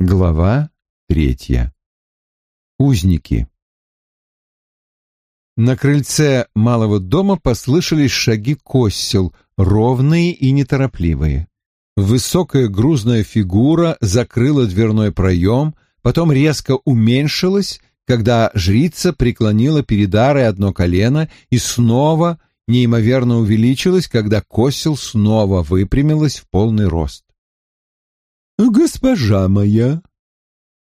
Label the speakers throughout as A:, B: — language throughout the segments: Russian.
A: Глава третья. Узники. На крыльце малого дома послышались шаги косел, ровные и неторопливые. Высокая грузная фигура закрыла дверной проем, потом резко уменьшилась, когда жрица преклонила перед Арой одно колено и снова неимоверно увеличилась, когда косел снова выпрямилась в полный рост.
B: «Госпожа моя!»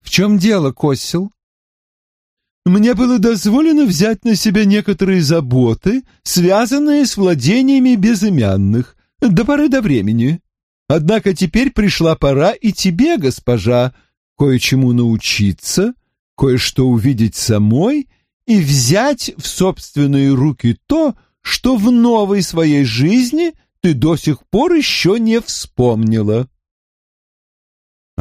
A: «В чем дело, Косил?»
B: «Мне было дозволено взять на себя некоторые заботы, связанные с владениями безымянных, до поры до времени. Однако теперь пришла пора и тебе, госпожа, кое-чему научиться, кое-что увидеть самой и взять в собственные руки то, что в новой своей жизни ты до сих пор еще не вспомнила».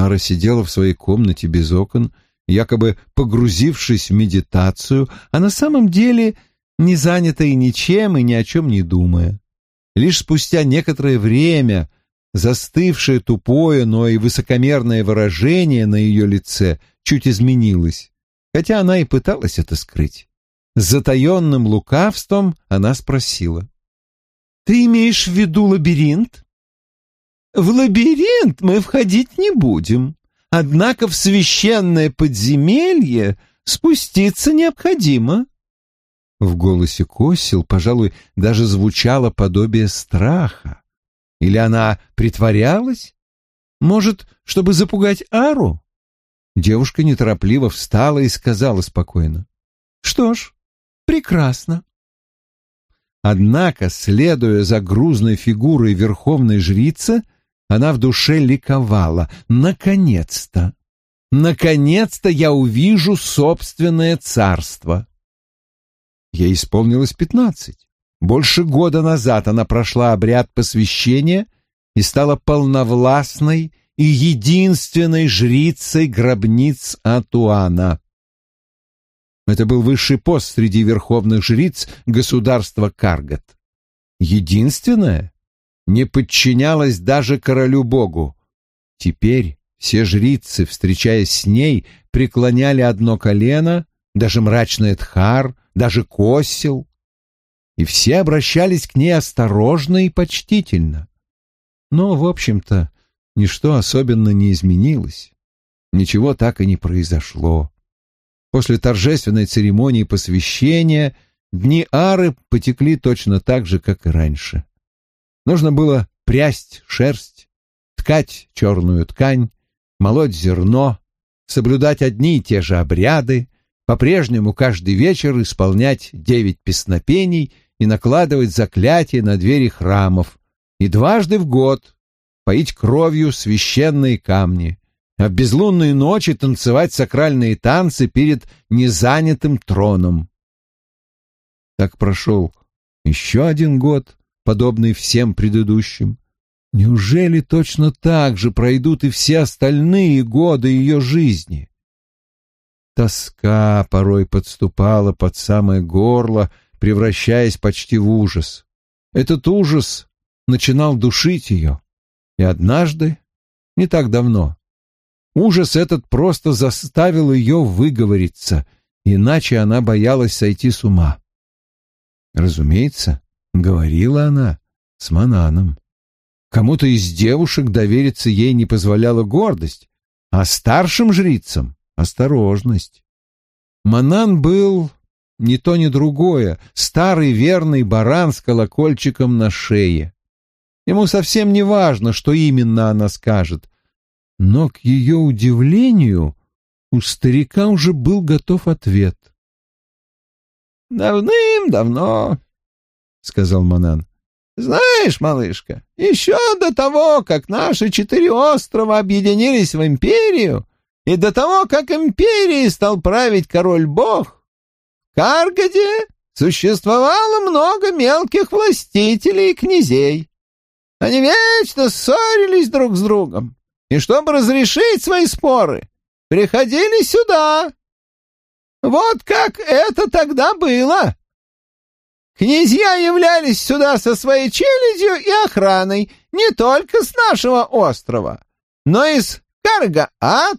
A: Ара сидела в своей комнате без окон, якобы погрузившись в медитацию, а на самом деле не занятая ничем и ни о чем не думая. Лишь спустя некоторое время застывшее тупое, но и высокомерное выражение на ее лице чуть изменилось, хотя она и пыталась это скрыть. С затаенным лукавством она спросила.
B: «Ты имеешь в виду лабиринт?» В лабиринт мы входить не будем, однако в священное подземелье спуститься необходимо.
A: В голосе Косил, пожалуй, даже звучало подобие страха. Или она притворялась? Может, чтобы запугать Ару? Девушка неторопливо встала и сказала спокойно. «Что ж, прекрасно». Однако, следуя за грузной фигурой верховной жрицы, она в душе ликовала. Наконец-то! Наконец-то я увижу собственное царство. Ей исполнилось пятнадцать. Больше года назад она прошла обряд посвящения и стала полновластной и единственной жрицей гробниц Атуана. Это был высший пост среди верховных жриц государства Каргат. Единственная? Не подчинялась даже королю-богу. Теперь все жрицы, встречаясь с ней, преклоняли одно колено, даже мрачный Эдхар, даже Косил, и все обращались к ней осторожно и почтительно. Но, в общем-то, ничто особенно не изменилось. Ничего так и не произошло. После торжественной церемонии посвящения дни Ары потекли точно так же, как и раньше. Нужно было прясть шерсть, ткать черную ткань, молоть зерно, соблюдать одни и те же обряды, по-прежнему каждый вечер исполнять девять песнопений и накладывать заклятия на двери храмов, и дважды в год поить кровью священные камни, а в безлунные ночи танцевать сакральные танцы перед незанятым троном. Так прошел еще один год, подобный всем предыдущим. Неужели точно так же пройдут и все остальные годы ее жизни? Тоска порой подступала под самое горло, превращаясь почти в ужас. Этот ужас начинал душить ее. И однажды, не так давно, ужас этот просто заставил ее выговориться, иначе она боялась сойти с ума. Разумеется, Говорила она с Мананом. Кому-то из девушек довериться ей не позволяла гордость, а старшим жрицам — осторожность. Манан был ни то ни другое, старый верный баран с колокольчиком на шее. Ему совсем не важно, что именно она скажет, но, к ее удивлению, у старика уже был готов ответ.
C: «Давным-давно — сказал Манан. «Знаешь, малышка, еще до того, как наши четыре острова объединились в империю, и до того, как империей стал править король-бог, в Каргаде существовало много мелких властителей и князей. Они вечно ссорились друг с другом, и чтобы разрешить свои споры, приходили сюда. Вот как это тогда было!» Князья являлись сюда со своей челядью и охраной не только с нашего острова, но и с Каргаат,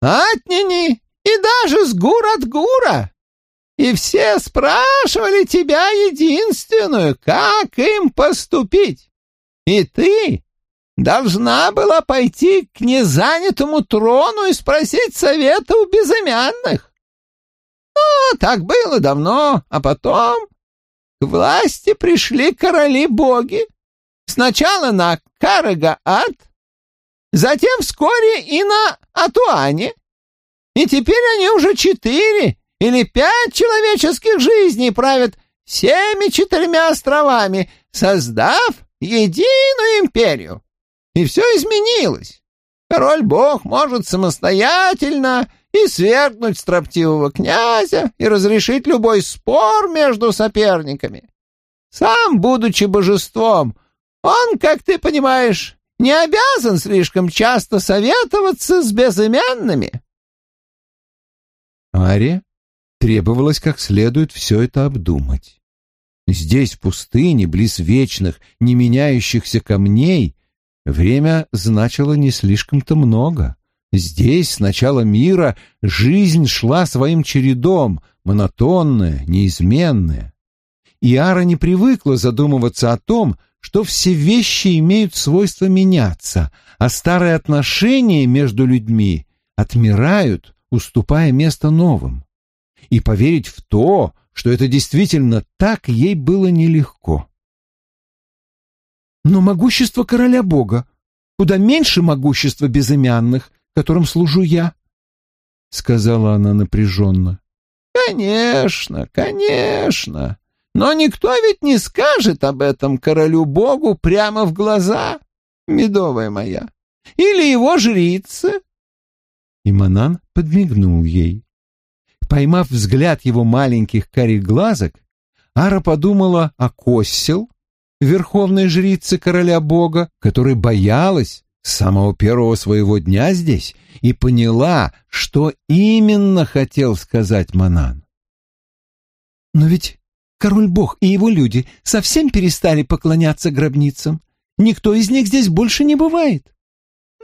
C: Атнини и даже с гур от гура. И все спрашивали тебя единственную, как им поступить. И ты должна была пойти к незанятому трону и спросить совета у безымянных. Ну, так было давно, а потом к власти пришли короли-боги. Сначала на Карагаат, затем вскоре и на Атуане. И теперь они уже четыре или пять человеческих жизней правят всеми четырьмя островами, создав единую империю. И все изменилось. Король-бог может самостоятельно и свергнуть строптивого князя и разрешить любой спор между соперниками. Сам, будучи божеством, он, как ты понимаешь, не обязан слишком часто советоваться с безымянными.
A: Аре требовалось как следует все это обдумать. Здесь, в пустыне, близ вечных, не меняющихся камней, время значило не слишком-то много. Здесь, с начала мира, жизнь шла своим чередом, монотонная, неизменная. И Ара не привыкла задумываться о том, что все вещи имеют свойство меняться, а старые отношения между людьми отмирают, уступая место новым. И поверить в то, что это действительно так, ей было нелегко. Но могущество короля бога куда меньше могущества безымянных, которым служу я, — сказала она напряженно.
C: — Конечно, конечно. Но никто ведь не скажет об этом королю-богу прямо в глаза, медовая моя. Или его жрица.
A: И Манан подмигнул ей. Поймав взгляд его маленьких карих глазок, Ара подумала о Коссел, верховной жрице короля бога, которой боялась с самого первого своего дня здесь и поняла, что именно хотел сказать Манан.
B: «Но ведь король-бог и его люди совсем перестали поклоняться гробницам. Никто из них здесь больше не бывает».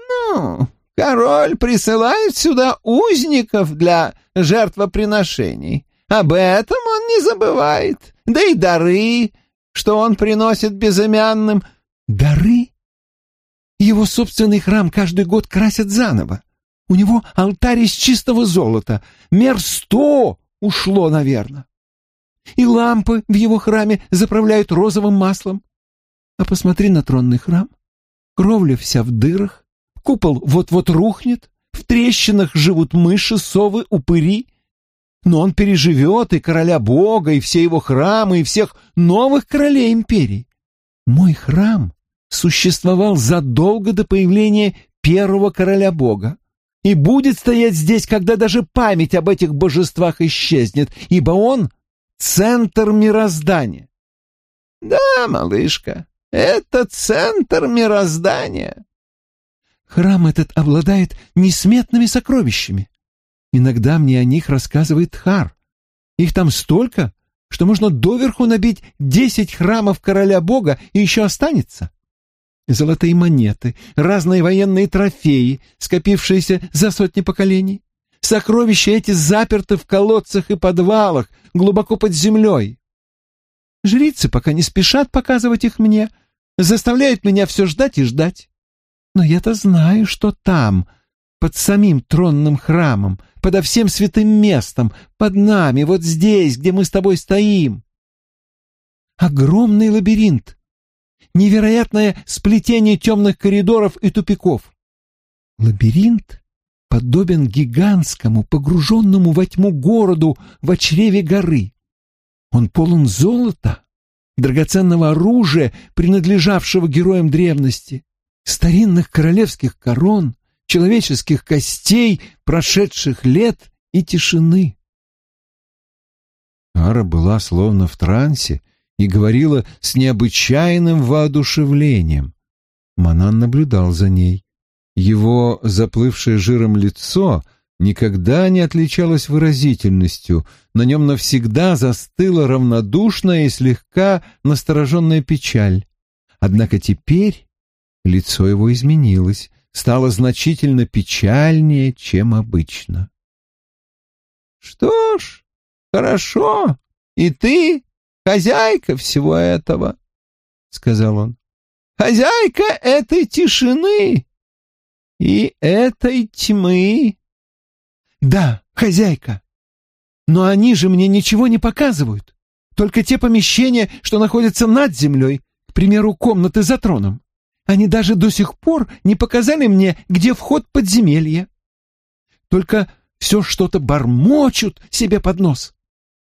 C: «Ну, король присылает сюда узников для жертвоприношений. Об этом он не забывает. Да и дары, что он приносит безымянным».
B: «Дары?» Его собственный храм каждый год красят заново. У него алтарь из чистого золота. Мер сто ушло, наверное. И лампы в его храме заправляют розовым маслом. А посмотри на тронный храм. Кровля вся в дырах, купол вот-вот рухнет, в трещинах живут мыши, совы, упыри. Но он переживет и короля бога, и все его храмы, и всех новых королей империи. Мой храм существовал задолго до появления первого короля бога и будет стоять здесь, когда даже память об этих божествах исчезнет, ибо он — центр мироздания.
C: Да, малышка, это центр мироздания.
B: Храм этот обладает несметными сокровищами. Иногда мне о них рассказывает Хар. Их там столько, что можно доверху набить десять храмов короля бога и еще останется золотые монеты, разные военные трофеи, скопившиеся за сотни поколений. Сокровища эти заперты в колодцах и подвалах, глубоко под землей. Жрицы пока не спешат показывать их мне, заставляют меня все ждать и ждать. Но я-то знаю, что там, под самим тронным храмом, подо всем святым местом, под нами, вот здесь, где мы с тобой стоим. Огромный лабиринт, невероятное сплетение темных коридоров и тупиков. Лабиринт подобен гигантскому, погруженному во тьму городу в очреве горы. Он полон золота, драгоценного оружия, принадлежавшего героям древности, старинных королевских корон, человеческих костей, прошедших лет и тишины.
A: Ара была словно в трансе, и говорила с необычайным воодушевлением. Манан наблюдал за ней. Его заплывшее жиром лицо никогда не отличалось выразительностью, на нем навсегда застыла равнодушная и слегка настороженная печаль. Однако теперь лицо его изменилось, стало значительно печальнее, чем обычно.
C: «Что ж, хорошо, и ты хозяйка всего этого», — сказал он. «Хозяйка этой тишины и этой тьмы».
B: «Да, хозяйка. Но они же мне ничего не показывают. Только те помещения, что находятся над землей, к примеру, комнаты за троном. Они даже до сих пор не показали мне, где вход подземелья. Только все что-то бормочут себе под нос.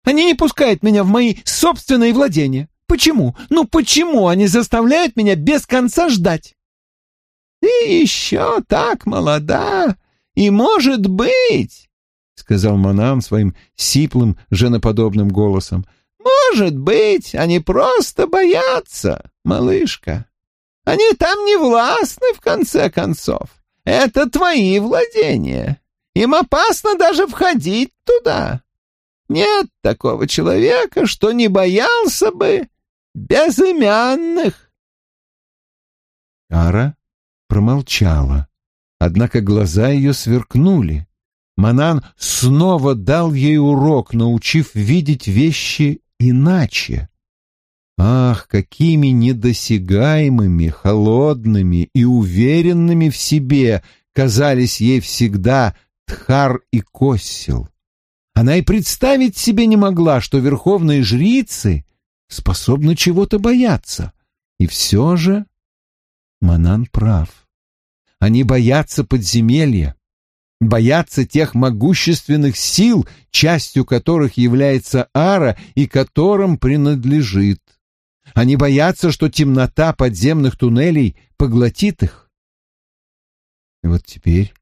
B: Они не пускают меня в мои собственные владения. Почему? Ну почему они заставляют меня без конца ждать?
C: Ты еще так молода, и, может быть, — сказал Манам своим сиплым, женоподобным голосом, — может быть, они просто боятся, малышка. Они там не властны, в конце концов. Это твои владения. Им опасно даже входить туда. Нет такого человека, что не боялся бы безымянных.
A: Ара промолчала, однако глаза ее сверкнули. Манан снова дал ей урок, научив видеть вещи иначе. Ах, какими недосягаемыми, холодными и уверенными в себе казались ей всегда Тхар и Коссил. Она и представить себе не могла, что верховные жрицы способны чего-то бояться. И все же Манан прав. Они боятся подземелья, боятся тех могущественных сил, частью которых является Ара и которым принадлежит. Они боятся, что темнота подземных туннелей поглотит их. И вот теперь,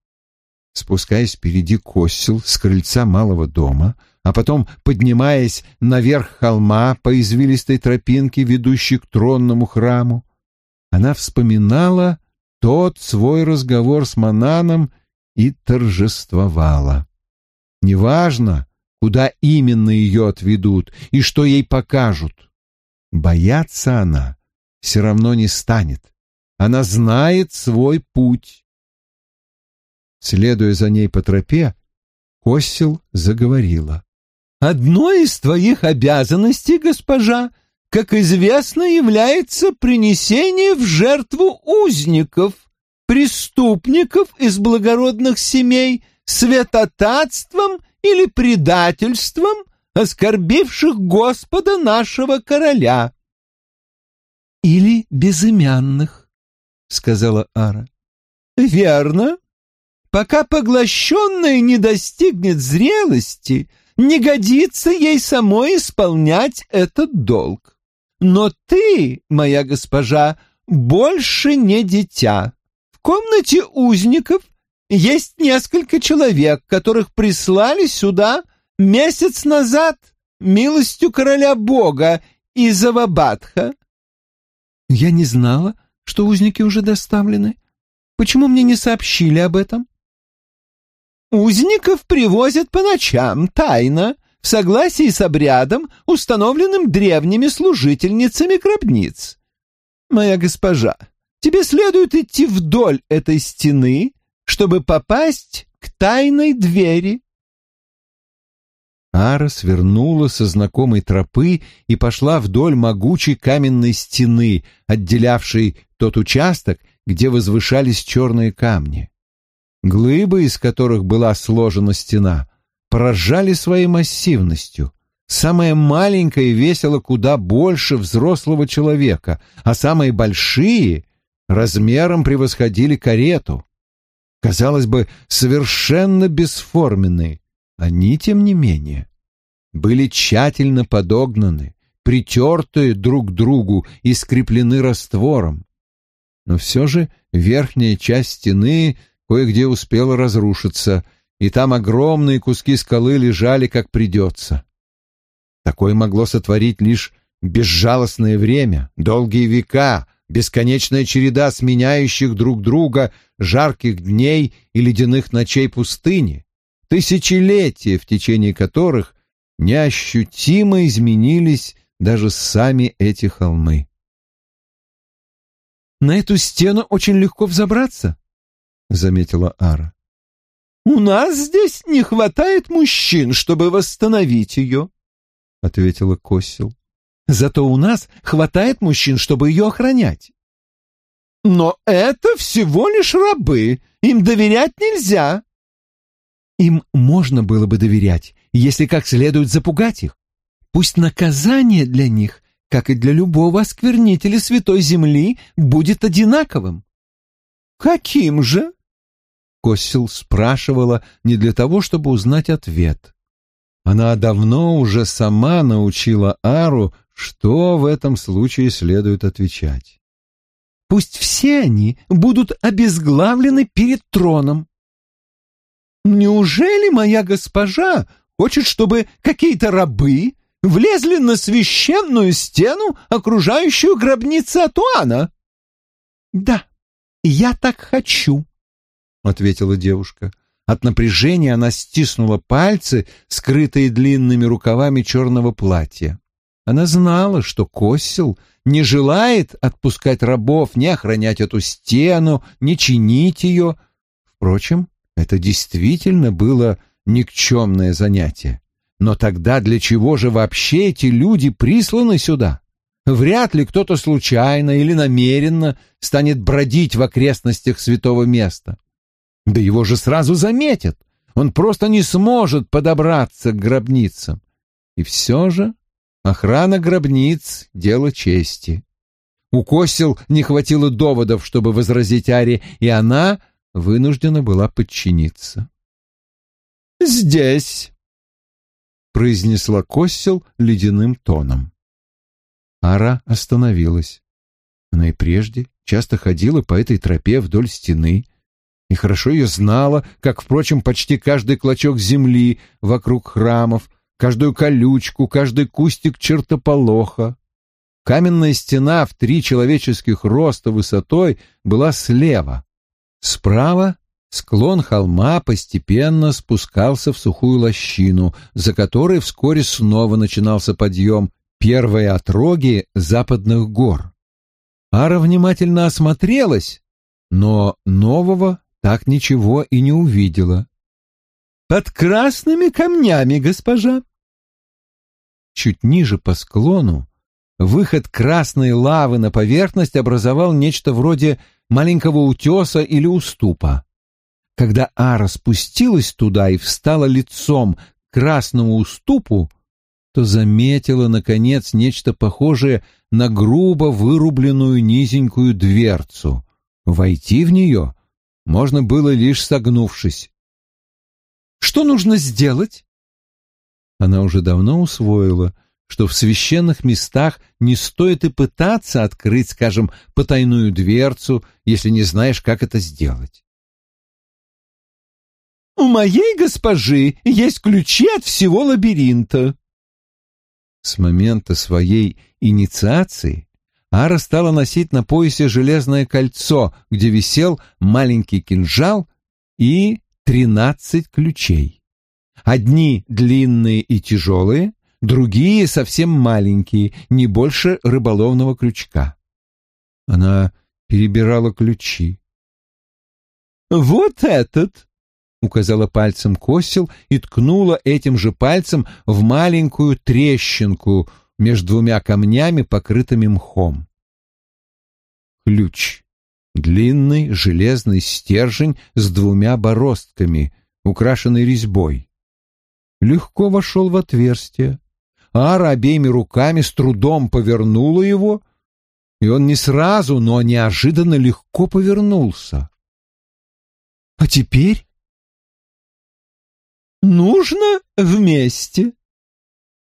A: спускаясь впереди косил с крыльца малого дома, а потом поднимаясь наверх холма по извилистой тропинке, ведущей к тронному храму, она вспоминала тот свой разговор с Мананом и торжествовала. Неважно, куда именно ее отведут и что ей покажут. Бояться она все равно не станет. Она знает свой путь. Следуя за ней по тропе, Косил заговорила.
B: «Одной из твоих обязанностей, госпожа, как известно, является принесение в жертву узников, преступников из благородных семей, святотатством или предательством оскорбивших Господа нашего короля. — Или безымянных, — сказала Ара. — Верно. Пока поглощенная не достигнет зрелости, не годится ей самой исполнять этот долг. Но ты, моя госпожа, больше не дитя. В комнате узников есть несколько человек, которых прислали сюда месяц назад милостью короля бога из Авабадха. Я не знала, что узники уже доставлены. Почему мне не сообщили об этом? Узников привозят по ночам, тайно, в согласии с обрядом, установленным древними служительницами гробниц. Моя госпожа, тебе следует идти вдоль этой стены, чтобы попасть к тайной двери.
A: Ара свернула со знакомой тропы и пошла вдоль могучей каменной стены, отделявшей тот участок, где возвышались черные камни. Глыбы, из которых была сложена стена, поражали своей массивностью. Самая маленькая весила куда больше взрослого человека, а самые большие размером превосходили карету. Казалось бы, совершенно бесформенные, они, тем не менее, были тщательно подогнаны, притертые друг к другу и скреплены раствором. Но все же верхняя часть стены кое-где успела разрушиться, и там огромные куски скалы лежали как придется. Такое могло сотворить лишь безжалостное время, долгие века, бесконечная череда сменяющих друг друга жарких дней и ледяных ночей пустыни, тысячелетия, в течение которых неощутимо изменились даже сами эти холмы.
B: «На эту стену очень легко взобраться»,
A: заметила Ара.
B: «У нас здесь не хватает мужчин, чтобы восстановить ее», — ответила Косил. «Зато у нас хватает мужчин, чтобы ее охранять». «Но это всего лишь рабы, им доверять нельзя». «Им можно было бы доверять, если как следует запугать их. Пусть наказание для них, как и для любого осквернителя святой земли, будет одинаковым». «Каким же?» Косил спрашивала не для того, чтобы узнать ответ. Она давно уже сама научила Ару, что в этом случае следует отвечать. «Пусть все они будут обезглавлены перед троном». «Неужели моя госпожа хочет, чтобы какие-то рабы влезли на священную стену, окружающую гробницу Атуана?» «Да, я так хочу», — ответила девушка. От напряжения она стиснула пальцы, скрытые длинными рукавами черного платья. Она знала, что Коссил не желает отпускать рабов, не охранять эту стену, не чинить ее. Впрочем, это действительно было никчемное занятие. Но тогда для чего же вообще эти люди присланы сюда? Вряд ли кто-то случайно или намеренно станет бродить в окрестностях святого места. Да его же сразу заметят. Он просто не сможет подобраться к гробницам. И все же охрана гробниц — дело чести. У Косил не хватило доводов, чтобы возразить Аре, и она вынуждена была подчиниться. «Здесь», — произнесла Косил ледяным тоном. Ара остановилась. Она и прежде часто ходила по этой тропе вдоль стены, и хорошо ее знала, как, впрочем, почти каждый клочок земли вокруг храмов, каждую колючку, каждый кустик чертополоха. Каменная стена в три человеческих роста высотой была слева. Справа склон холма постепенно спускался в сухую лощину, за которой вскоре снова начинался подъем, первые отроги западных гор. Ара внимательно осмотрелась, но нового так ничего и не увидела. «Под красными камнями, госпожа!» Чуть ниже по склону выход красной лавы на поверхность образовал нечто вроде маленького утеса или уступа. Когда Ара спустилась туда и встала лицом к красному уступу, то заметила, наконец, нечто похожее на грубо вырубленную низенькую дверцу. Войти в нее можно было лишь согнувшись. «Что нужно сделать?» Она уже давно усвоила, что в священных местах не стоит и пытаться открыть, скажем, потайную дверцу, если не знаешь, как это сделать. «У моей госпожи есть ключи от всего лабиринта». С момента своей инициации Ара стала носить на поясе железное кольцо, где висел маленький кинжал и тринадцать ключей. Одни длинные и тяжелые, другие совсем маленькие, не больше рыболовного крючка. Она перебирала ключи. «Вот этот!» — указала пальцем Косил и ткнула этим же пальцем в маленькую трещинку между двумя камнями, покрытыми мхом. Ключ. Длинный железный стержень с двумя бороздками, украшенный резьбой. Легко вошел в отверстие. Ара обеими руками с трудом повернула его, и он не сразу, но неожиданно легко повернулся. А теперь нужно вместе.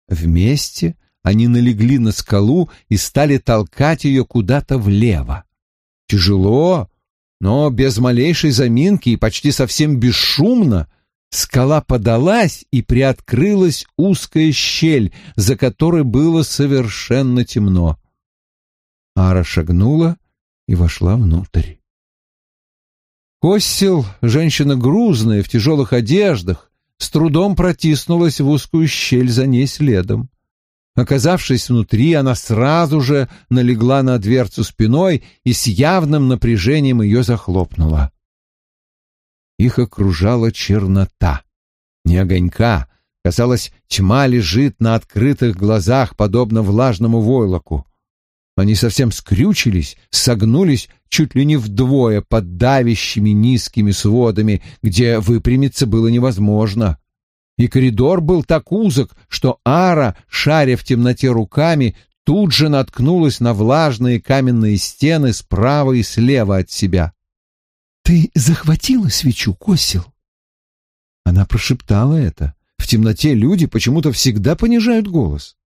B: Вместе они налегли на скалу и стали толкать ее куда-то влево. Тяжело, но без малейшей заминки и почти совсем бесшумно скала подалась и приоткрылась узкая щель, за которой было совершенно темно. Ара шагнула и вошла внутрь. Косил, женщина грузная, в тяжелых одеждах, с трудом протиснулась в узкую щель за ней следом. Оказавшись внутри, она сразу же налегла на дверцу спиной и с явным напряжением ее захлопнула.
A: их окружала чернота. Не огонька, казалось, тьма лежит на открытых глазах, подобно влажному войлоку. Они совсем скрючились, согнулись чуть ли не вдвое под давящими низкими сводами, где выпрямиться было невозможно. И коридор был так узок, что Ара, шаря в темноте руками, тут же наткнулась на влажные каменные стены справа и слева от себя.
B: «Ты захватила свечу, Косил?»
A: Она прошептала это. В темноте люди почему-то всегда понижают голос.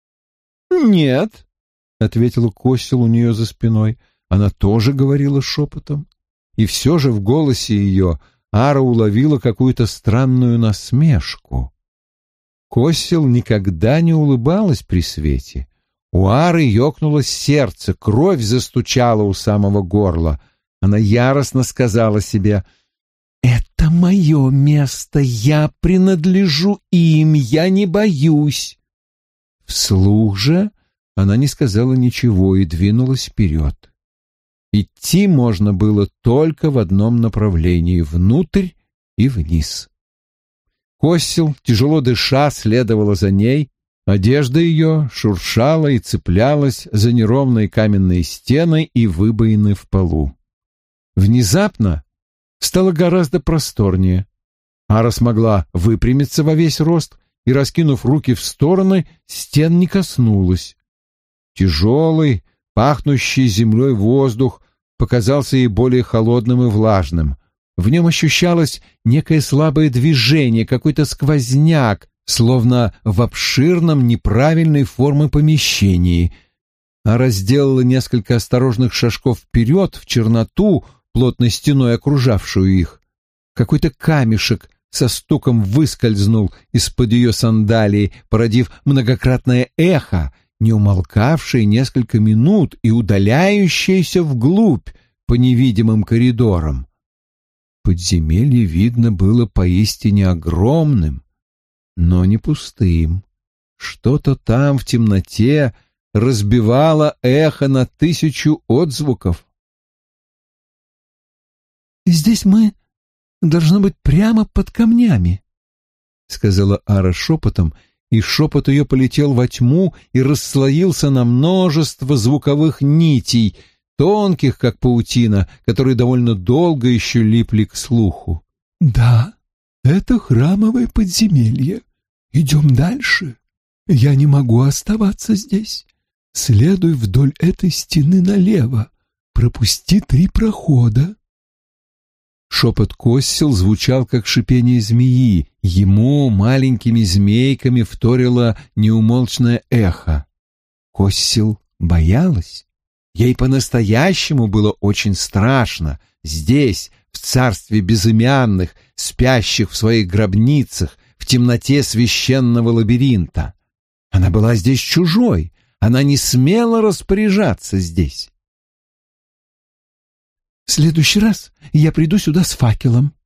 C: «Нет», — ответила
A: Косил у нее за спиной. Она тоже говорила шепотом. И все же в голосе ее Ара уловила какую-то странную насмешку. Косил никогда не улыбалась при свете. У Ары ёкнуло сердце, кровь застучала у самого горла. Она яростно сказала себе «Это мое место, я принадлежу им, я не боюсь». Вслух же она не сказала ничего и двинулась вперед. Идти можно было только в одном направлении — внутрь и вниз. Косил, тяжело дыша, следовала за ней, Одежда ее шуршала и цеплялась за неровные каменные стены и выбоины в полу. Внезапно стало гораздо просторнее. Ара смогла выпрямиться во весь рост и, раскинув руки в стороны, стен не коснулась. Тяжелый, пахнущий землей воздух показался ей более холодным и влажным. В нем ощущалось некое слабое движение, какой-то сквозняк, словно в обширном неправильной формы помещении. Ара сделала несколько осторожных шажков вперед в черноту, плотной стеной окружавшую их. Какой-то камешек со стуком выскользнул из-под ее сандалии, породив многократное эхо, не умолкавшее несколько минут и удаляющееся вглубь по невидимым коридорам. Подземелье, видно, было поистине огромным, но не пустым. Что-то там в темноте разбивало эхо на тысячу отзвуков.
B: «Здесь мы должно быть прямо под камнями», — сказала Ара шепотом, и шепот ее полетел во тьму и расслоился на множество звуковых нитей, тонких, как паутина, которые довольно долго еще липли к слуху.
D: «Да, это храмовое подземелье. Идем дальше. Я не могу оставаться здесь. Следуй вдоль этой стены налево. Пропусти три прохода.
A: Шепот Коссил звучал, как шипение змеи. Ему маленькими змейками вторило неумолчное эхо. Коссил боялась. Ей по-настоящему было очень страшно. Здесь, в царстве безымянных, спящих в своих гробницах, в темноте священного лабиринта. Она была здесь чужой, она не смела распоряжаться здесь.
B: «В следующий раз я приду сюда с факелом», —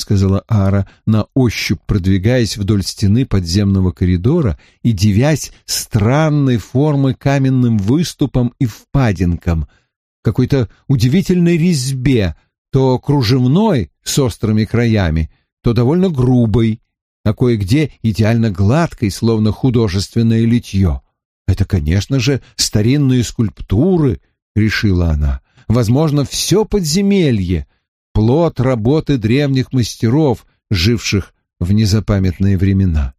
B: сказала Ара, на ощупь продвигаясь вдоль стены подземного коридора и девясь странной формы каменным выступом и впадинкам, какой-то удивительной резьбе, то кружевной с острыми краями, то довольно грубой, а кое-где идеально гладкой, словно художественное литье. Это, конечно же, старинные скульптуры, решила она. Возможно, все подземелье — плод работы древних мастеров, живших в незапамятные времена.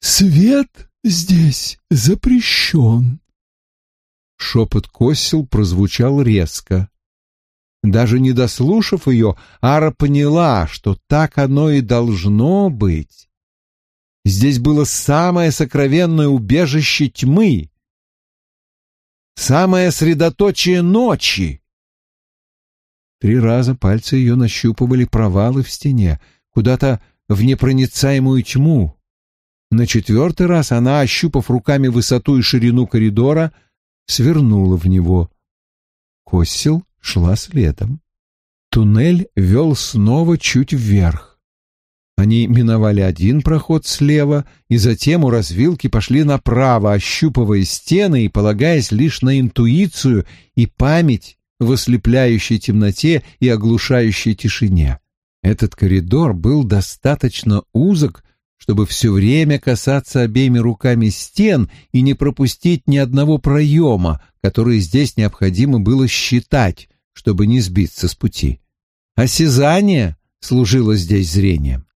D: «Свет здесь запрещен»,
A: Шепот Косил прозвучал резко. Даже не дослушав ее, Ара поняла, что так оно и должно быть. Здесь было самое сокровенное убежище тьмы, самое средоточие ночи. Три раза пальцы ее нащупывали провалы в стене, куда-то в непроницаемую тьму. На четвертый раз она, ощупав руками высоту и ширину коридора, свернула в него. Косил шла следом. Туннель вел снова чуть вверх. Они миновали один проход слева и затем у развилки пошли направо, ощупывая стены и полагаясь лишь на интуицию и память в ослепляющей темноте и оглушающей тишине. Этот коридор был достаточно узок, чтобы все время касаться обеими руками стен и не пропустить ни одного проема, который здесь необходимо было считать, чтобы не сбиться с пути. Осязание служило здесь зрением.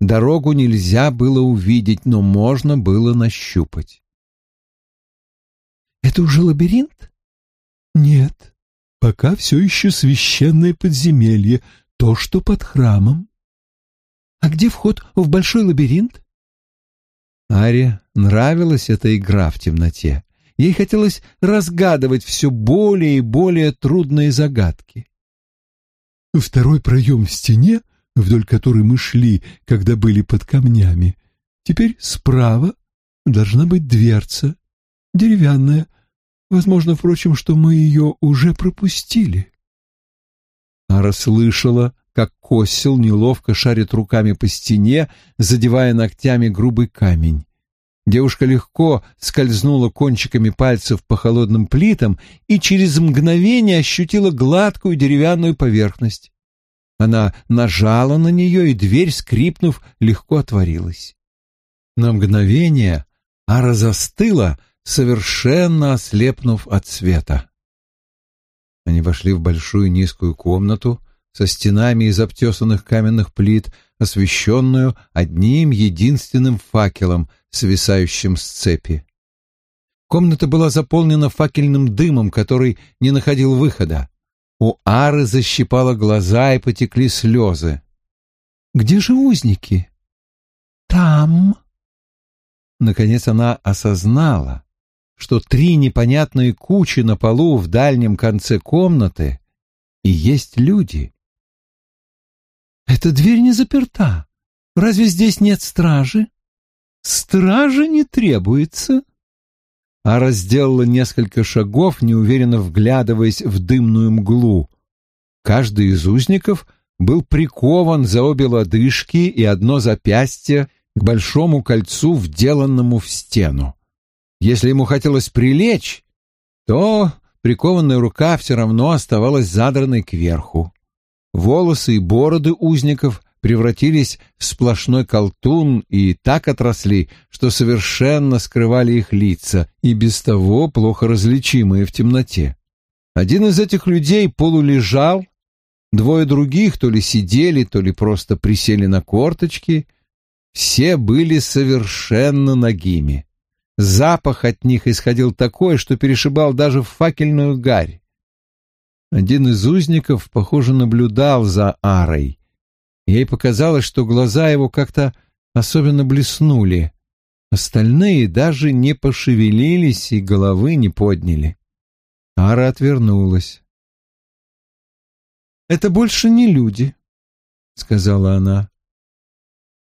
A: Дорогу нельзя было увидеть, но можно было нащупать.
D: «Это уже лабиринт?» «Нет, пока все еще священное подземелье, то, что под храмом». «А где вход в большой лабиринт?»
A: Аре нравилась эта игра в темноте. Ей хотелось разгадывать все более и более трудные загадки.
D: Второй проем в стене, вдоль которой мы шли, когда были под камнями. Теперь справа должна быть дверца, деревянная. Возможно, впрочем, что мы ее уже пропустили.
A: Ара слышала, как Косил неловко шарит руками по стене, задевая ногтями грубый камень. Девушка легко скользнула кончиками пальцев по холодным плитам и через мгновение ощутила гладкую деревянную поверхность. Она нажала на нее, и дверь, скрипнув, легко отворилась. На мгновение Ара застыла, совершенно ослепнув от света. Они вошли в большую низкую комнату со стенами из обтесанных каменных плит, освещенную одним единственным факелом, свисающим с цепи. Комната была заполнена факельным дымом, который не находил выхода. У Ары защипало глаза и потекли слезы. «Где же узники?»
D: «Там».
A: Наконец она осознала, что три непонятные кучи на полу в дальнем конце комнаты и есть люди.
D: Эта дверь не заперта. Разве здесь нет стражи? Стражи не требуется.
A: Ара сделала несколько шагов, неуверенно вглядываясь в дымную мглу. Каждый из узников был прикован за обе лодыжки и одно запястье к большому кольцу, вделанному в стену. Если ему хотелось прилечь, то прикованная рука все равно оставалась задранной кверху. Волосы и бороды узников превратились в сплошной колтун и так отросли, что совершенно скрывали их лица, и без того плохо различимые в темноте. Один из этих людей полулежал, двое других то ли сидели, то ли просто присели на корточки. Все были совершенно нагими. Запах от них исходил такой, что перешибал даже факельную гарь. Один из узников, похоже, наблюдал за Арой. Ей показалось, что глаза его как-то особенно блеснули. Остальные даже не пошевелились и головы не подняли. Ара отвернулась.
D: «Это больше не люди», — сказала она.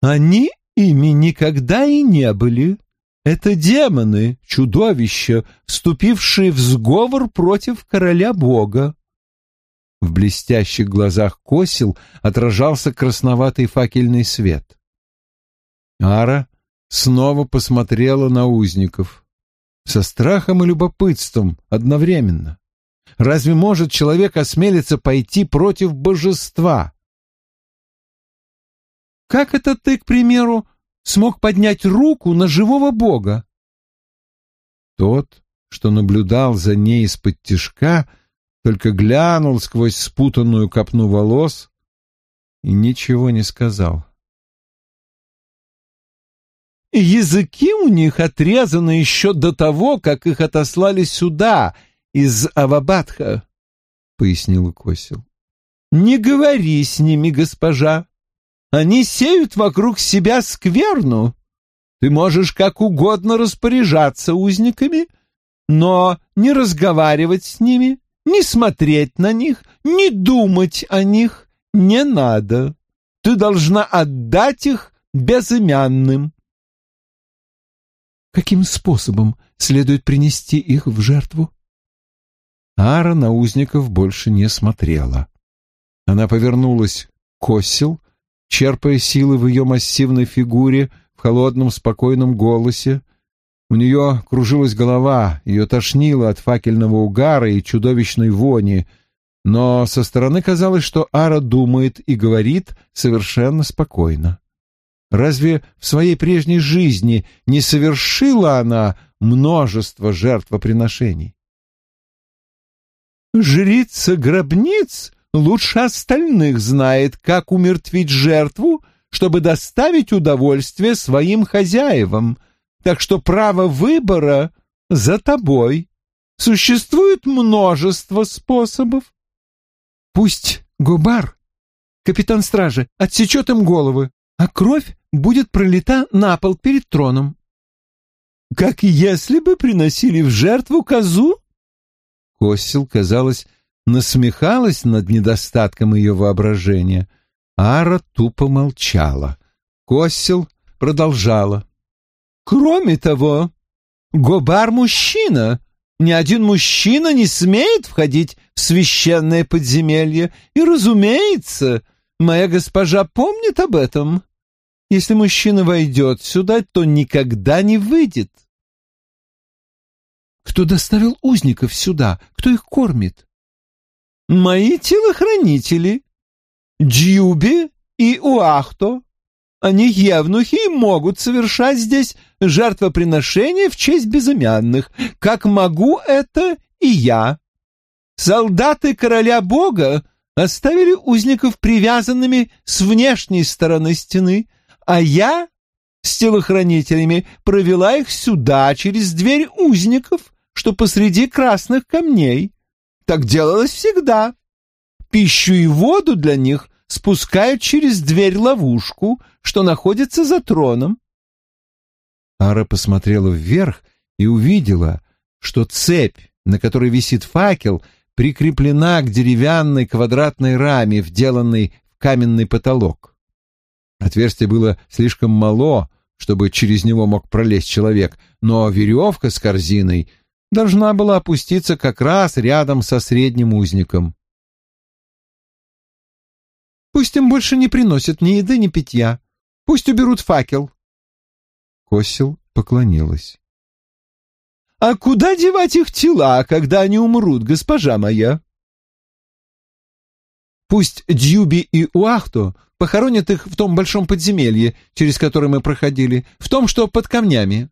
D: «Они ими никогда и не были. Это демоны, чудовища, вступившие в сговор против короля бога.
A: В блестящих глазах косил отражался красноватый факельный свет. Ара снова посмотрела на узников. Со страхом и любопытством одновременно. Разве может человек осмелиться пойти против божества?
D: «Как это ты, к примеру, смог поднять руку на живого бога?»
A: Тот, что наблюдал за ней из-под тишка, — только глянул сквозь спутанную копну волос и ничего не сказал.
D: Языки у них отрезаны еще до того, как их отослали сюда, из Авабадха, — пояснил Косил. Не говори с ними, госпожа. Они сеют вокруг себя скверну. Ты можешь как угодно распоряжаться узниками, но не разговаривать с ними, не смотреть на них, не думать о них не надо. Ты должна отдать их безымянным.
A: Каким способом следует принести их в жертву? Ара на узников больше не смотрела. Она повернулась к Осил, черпая силы в ее массивной фигуре, в холодном спокойном голосе, у нее кружилась голова, ее тошнило от факельного угара и чудовищной вони, но со стороны казалось, что Ара думает и говорит совершенно спокойно. Разве в своей прежней жизни не совершила она множество жертвоприношений?
B: «Жрица гробниц лучше остальных знает, как умертвить жертву, чтобы доставить удовольствие своим хозяевам, так что право выбора за тобой. Существует множество способов. Пусть Губар, капитан стражи, отсечет им головы, а кровь будет пролита на пол перед троном. Как если бы приносили в жертву козу?
A: Косил, казалось, насмехалась над недостатком ее воображения. Ара тупо молчала. Косил продолжала.
B: «Кроме того, Гобар мужчина. Ни один мужчина не смеет входить в священное подземелье. И, разумеется, моя госпожа помнит об этом. Если мужчина войдет сюда, то никогда не выйдет. Кто доставил узников сюда? Кто их кормит? Мои телохранители. Джюби и Уахто. Они евнухи и могут совершать здесь жертвоприношения в честь безымянных, как могу это и я. Солдаты короля бога оставили узников привязанными с внешней стороны стены, а я с телохранителями провела их сюда, через дверь узников, что посреди красных камней. Так делалось всегда. Пищу и воду для них спускают через дверь-ловушку, что находится за троном.
A: Ара посмотрела вверх и увидела, что цепь, на которой висит факел, прикреплена к деревянной квадратной раме, вделанной в каменный потолок. Отверстие было слишком мало, чтобы через него мог пролезть человек, но веревка с корзиной должна была опуститься как раз рядом со средним узником.
B: Пусть им больше не приносят ни еды, ни питья. Пусть уберут факел.
A: Косил поклонилась.
B: А куда девать их тела, когда они умрут, госпожа моя? Пусть Дьюби и Уахто похоронят их в том большом подземелье, через которое мы проходили, в том, что под камнями. —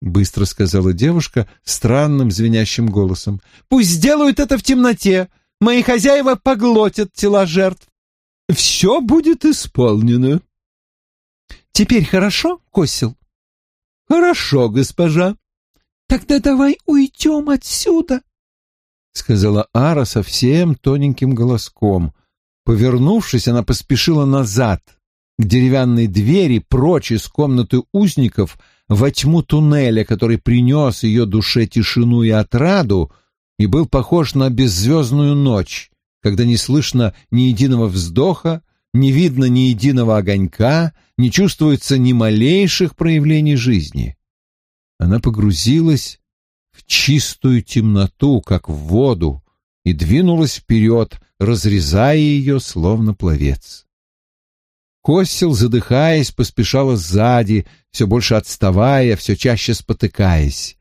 B: быстро сказала девушка странным звенящим голосом. «Пусть сделают это в темноте. Мои хозяева поглотят тела жертв. Все будет исполнено». «Теперь хорошо, Косил?» «Хорошо, госпожа». «Тогда давай уйдем отсюда», — сказала Ара совсем тоненьким голоском. Повернувшись, она поспешила назад, к деревянной двери, прочь из комнаты узников, во тьму туннеля, который принес ее душе тишину и отраду, и был похож на беззвездную ночь, когда не слышно ни единого вздоха, не видно ни единого огонька, не чувствуется ни малейших проявлений жизни. Она погрузилась в чистую темноту, как в воду, и двинулась вперед, разрезая ее, словно пловец. Косил, задыхаясь, поспешала сзади, все больше отставая, все чаще спотыкаясь.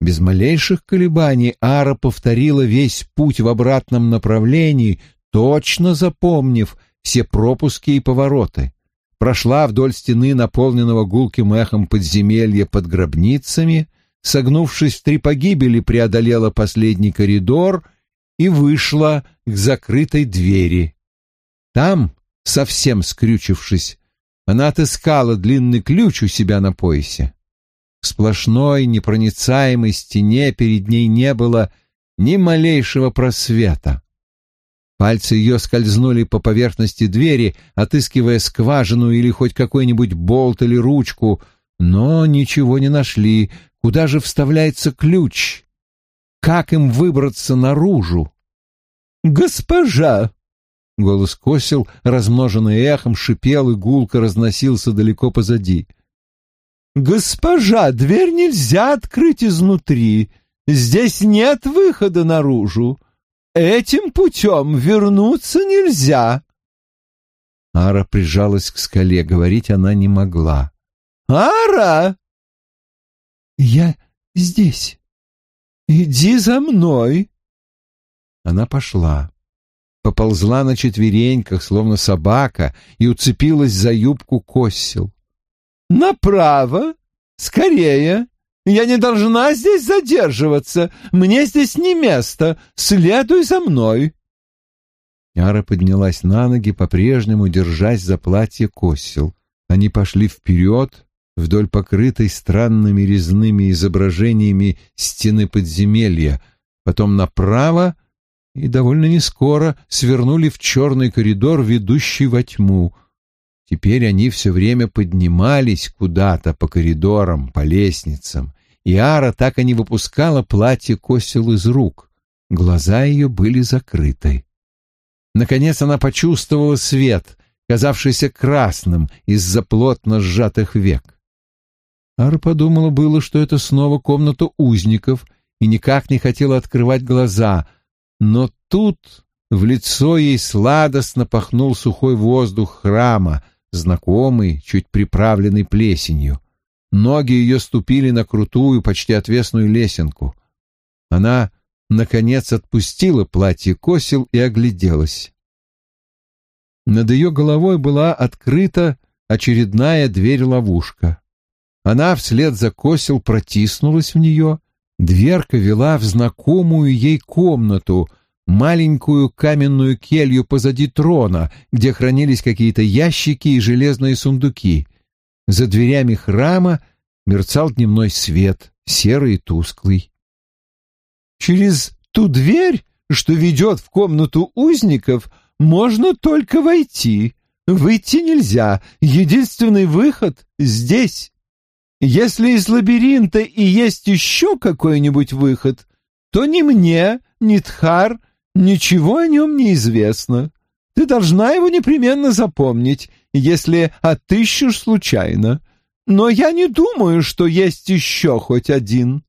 B: Без малейших колебаний Ара повторила весь путь в обратном направлении, точно запомнив все пропуски и повороты. Прошла вдоль стены, наполненного гулким эхом подземелья под гробницами, согнувшись в три погибели, преодолела последний коридор и вышла к закрытой двери. Там, совсем скрючившись, она отыскала длинный ключ у себя на поясе. В сплошной непроницаемой стене перед ней не было ни малейшего просвета. Пальцы ее скользнули по поверхности двери, отыскивая скважину или хоть какой-нибудь болт или ручку, но ничего не нашли. Куда же вставляется ключ? Как им выбраться наружу? «Госпожа!» Голос косил, размноженный эхом, шипел и гулко разносился далеко позади. «Госпожа, дверь нельзя открыть изнутри. Здесь нет выхода наружу. Этим путем вернуться нельзя». Ара прижалась к скале, говорить она не могла. «Ара!» «Я здесь. Иди за мной». Она пошла.
A: Поползла на четвереньках, словно собака, и уцепилась за юбку Коссил.
B: «Направо! Скорее! Я не должна здесь задерживаться! Мне здесь не место! Следуй за мной!»
A: Ара поднялась на ноги, по-прежнему держась за платье Коссил. Они пошли вперед, вдоль покрытой странными резными изображениями стены подземелья, потом направо и довольно нескоро свернули в черный коридор, ведущий во тьму. Теперь они все время поднимались куда-то по коридорам, по лестницам, и Ара так и не выпускала платье Косил из рук. Глаза ее были закрыты. Наконец она почувствовала свет, казавшийся красным из-за плотно сжатых век. Ара подумала было, что это снова комната узников, и никак не хотела открывать глаза — но тут в лицо ей сладостно пахнул сухой воздух храма, знакомый, чуть приправленный плесенью. Ноги ее ступили на крутую, почти отвесную лесенку. Она, наконец, отпустила платье косил и огляделась. Над ее головой была открыта очередная дверь-ловушка. Она вслед за косил протиснулась в нее Дверка вела в знакомую ей комнату, маленькую каменную келью позади трона, где хранились какие-то ящики и железные сундуки. За дверями храма мерцал дневной свет, серый и тусклый.
B: «Через ту дверь, что ведет в комнату узников, можно только войти. Выйти нельзя. Единственный выход здесь». Если из лабиринта и есть еще какой-нибудь выход, то ни мне, ни Тхар ничего о нем не известно. Ты должна его непременно запомнить, если отыщешь случайно. Но я не думаю, что есть еще хоть один.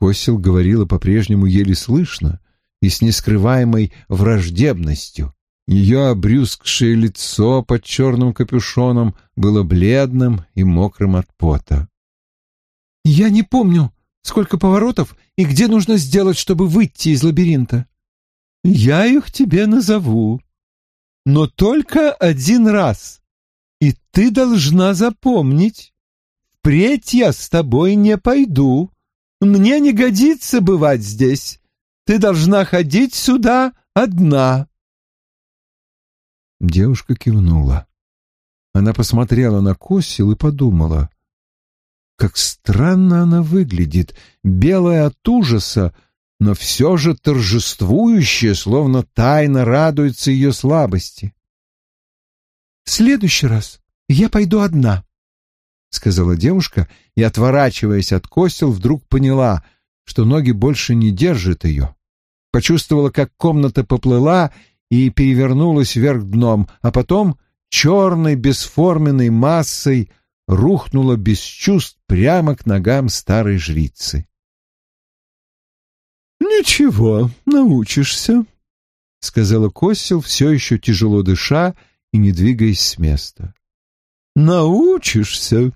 A: Косил говорила по-прежнему еле слышно и с нескрываемой враждебностью. Ее обрюзгшее лицо под черным капюшоном было бледным и мокрым от пота.
B: «Я не помню, сколько поворотов и где нужно сделать, чтобы выйти из лабиринта. Я их тебе назову, но только один раз, и ты должна запомнить. Впредь я с тобой не пойду. Мне не годится бывать здесь. Ты должна ходить сюда одна».
A: Девушка кивнула. Она посмотрела на Косил и подумала, как странно она выглядит, белая от ужаса, но все же торжествующая, словно тайно радуется ее слабости.
B: «В следующий раз я пойду одна», — сказала девушка, и, отворачиваясь от Косил, вдруг поняла, что ноги больше не держат ее. Почувствовала, как комната поплыла, и перевернулась вверх дном, а потом черной бесформенной массой рухнула без чувств прямо к ногам старой жрицы. «Ничего, научишься», — сказала Косил, все еще тяжело дыша и не двигаясь с места. «Научишься».